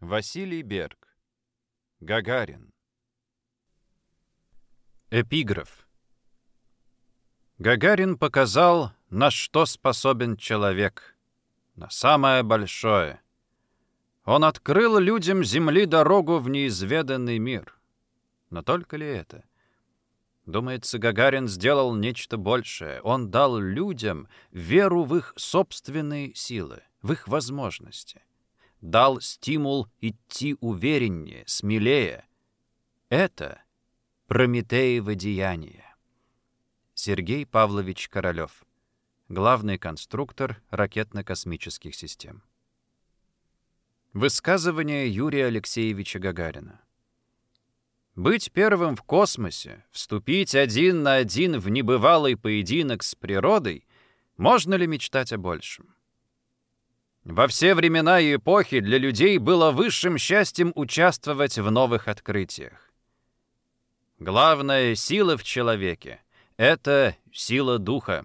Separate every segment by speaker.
Speaker 1: Василий Берг. Гагарин. Эпиграф. Гагарин показал, на что способен человек. На самое большое. Он открыл людям Земли дорогу в неизведанный мир. Но только ли это? Думается, Гагарин сделал нечто большее. Он дал людям веру в их собственные силы, в их возможности дал стимул идти увереннее, смелее. Это Прометеево деяние. Сергей Павлович Королёв, главный конструктор ракетно-космических систем. Высказывание Юрия Алексеевича Гагарина. Быть первым в космосе, вступить один на один в небывалый поединок с природой, можно ли мечтать о большем? Во все времена и эпохи для людей было высшим счастьем участвовать в новых открытиях. Главная сила в человеке — это сила духа.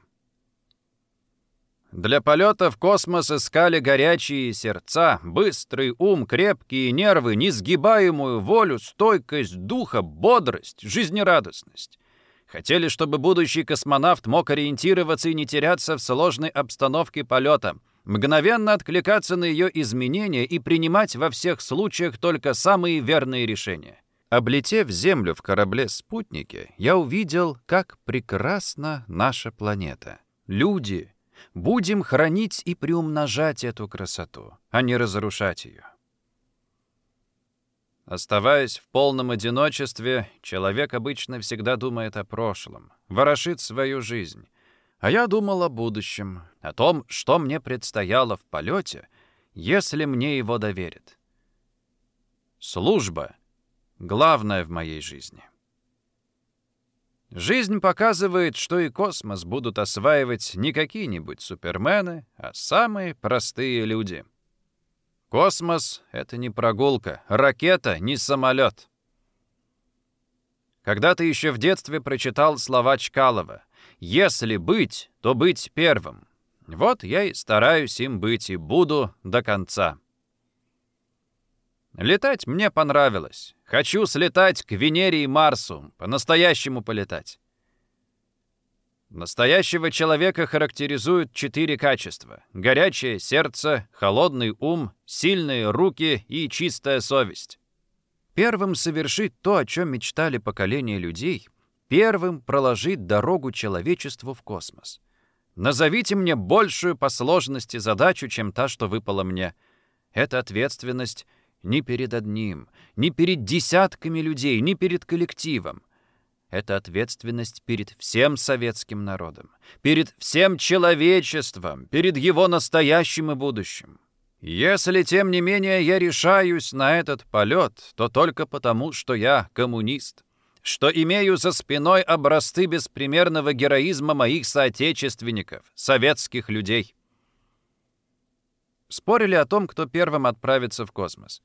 Speaker 1: Для полета в космос искали горячие сердца, быстрый ум, крепкие нервы, несгибаемую волю, стойкость духа, бодрость, жизнерадостность. Хотели, чтобы будущий космонавт мог ориентироваться и не теряться в сложной обстановке полета — мгновенно откликаться на ее изменения и принимать во всех случаях только самые верные решения. Облетев Землю в корабле-спутнике, я увидел, как прекрасна наша планета. Люди, будем хранить и приумножать эту красоту, а не разрушать ее. Оставаясь в полном одиночестве, человек обычно всегда думает о прошлом, ворошит свою жизнь, а я думал о будущем, о том, что мне предстояло в полете, если мне его доверят. Служба — главное в моей жизни. Жизнь показывает, что и космос будут осваивать не какие-нибудь супермены, а самые простые люди. Космос — это не прогулка, ракета — не самолет. Когда-то еще в детстве прочитал слова Чкалова — если быть, то быть первым. Вот я и стараюсь им быть и буду до конца. Летать мне понравилось. Хочу слетать к Венере и Марсу, по-настоящему полетать. Настоящего человека характеризуют четыре качества. Горячее сердце, холодный ум, сильные руки и чистая совесть. Первым совершить то, о чем мечтали поколения людей, первым проложить дорогу человечеству в космос. Назовите мне большую по сложности задачу, чем та, что выпала мне. Это ответственность не перед одним, не перед десятками людей, не перед коллективом. Это ответственность перед всем советским народом, перед всем человечеством, перед его настоящим и будущим. Если, тем не менее, я решаюсь на этот полет, то только потому, что я коммунист что имею за спиной образцы беспримерного героизма моих соотечественников, советских людей. Спорили о том, кто первым отправится в космос.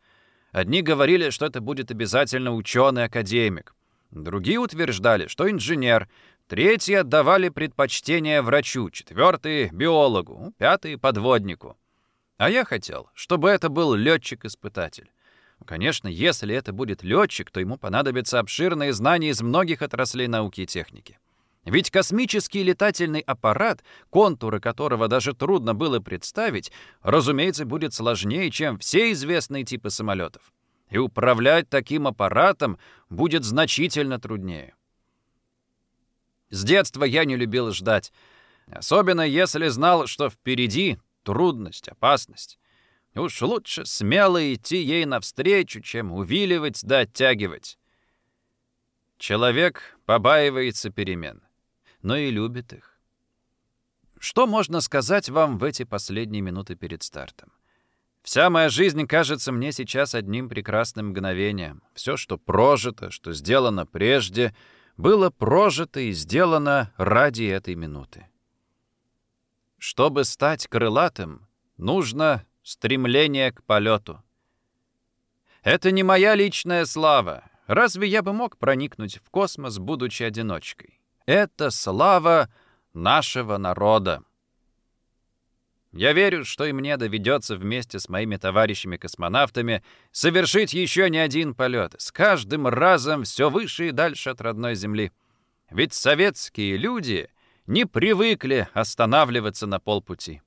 Speaker 1: Одни говорили, что это будет обязательно ученый-академик. Другие утверждали, что инженер. Третьи отдавали предпочтение врачу, четвертые — биологу, пятые — подводнику. А я хотел, чтобы это был летчик-испытатель. Конечно, если это будет летчик, то ему понадобятся обширные знания из многих отраслей науки и техники. Ведь космический летательный аппарат, контуры которого даже трудно было представить, разумеется, будет сложнее, чем все известные типы самолетов. И управлять таким аппаратом будет значительно труднее. С детства я не любил ждать, особенно если знал, что впереди трудность, опасность. Уж лучше смело идти ей навстречу, чем увиливать да оттягивать. Человек побаивается перемен, но и любит их. Что можно сказать вам в эти последние минуты перед стартом? Вся моя жизнь кажется мне сейчас одним прекрасным мгновением. Все, что прожито, что сделано прежде, было прожито и сделано ради этой минуты. Чтобы стать крылатым, нужно стремление к полету. Это не моя личная слава. Разве я бы мог проникнуть в космос, будучи одиночкой? Это слава нашего народа. Я верю, что и мне доведется вместе с моими товарищами-космонавтами совершить еще не один полет, с каждым разом все выше и дальше от родной Земли. Ведь советские люди не привыкли останавливаться на полпути.